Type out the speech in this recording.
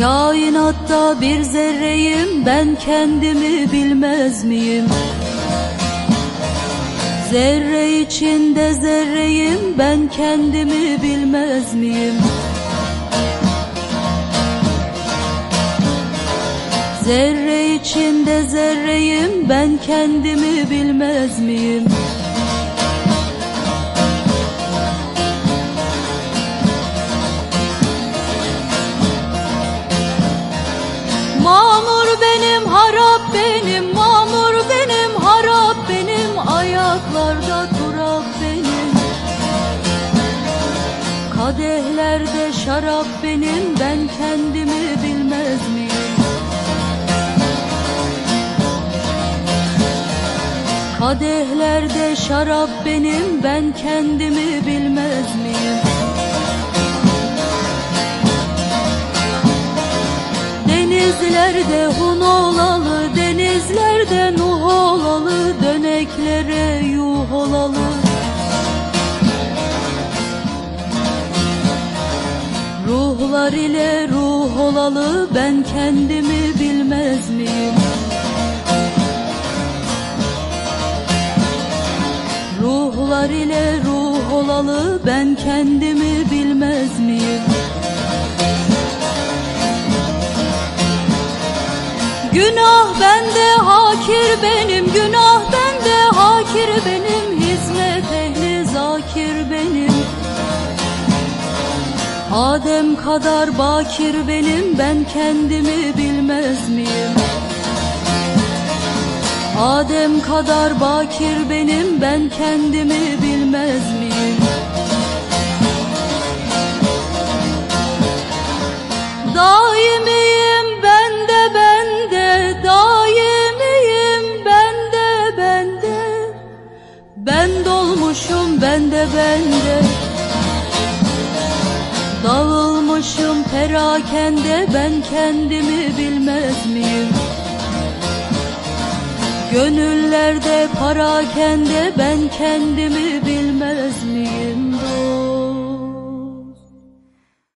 Kainatta bir zerreyim ben kendimi bilmez miyim? Zerre içinde zerreyim ben kendimi bilmez miyim? Zerre içinde zerreyim ben kendimi bilmez miyim? Kadehlerde şarap benim, ben kendimi bilmez miyim? Kadehlerde şarap benim, ben kendimi bilmez miyim? Denizlerde hun olalı, Ruhlar ile ruh olalı, ben kendimi bilmez miyim? Ruhlar ile ruh olalı, ben kendimi bilmez miyim? Günah bende, hakir benim, günah Adem kadar bakir benim, ben kendimi bilmez miyim? Adem kadar bakir benim, ben kendimi bilmez miyim? Daimiyim bende bende, daimiyim bende bende. Ben dolmuşum bende bende. Dağılmışım perakende, ben kendimi bilmez miyim? Gönüllerde parakende, ben kendimi bilmez miyim?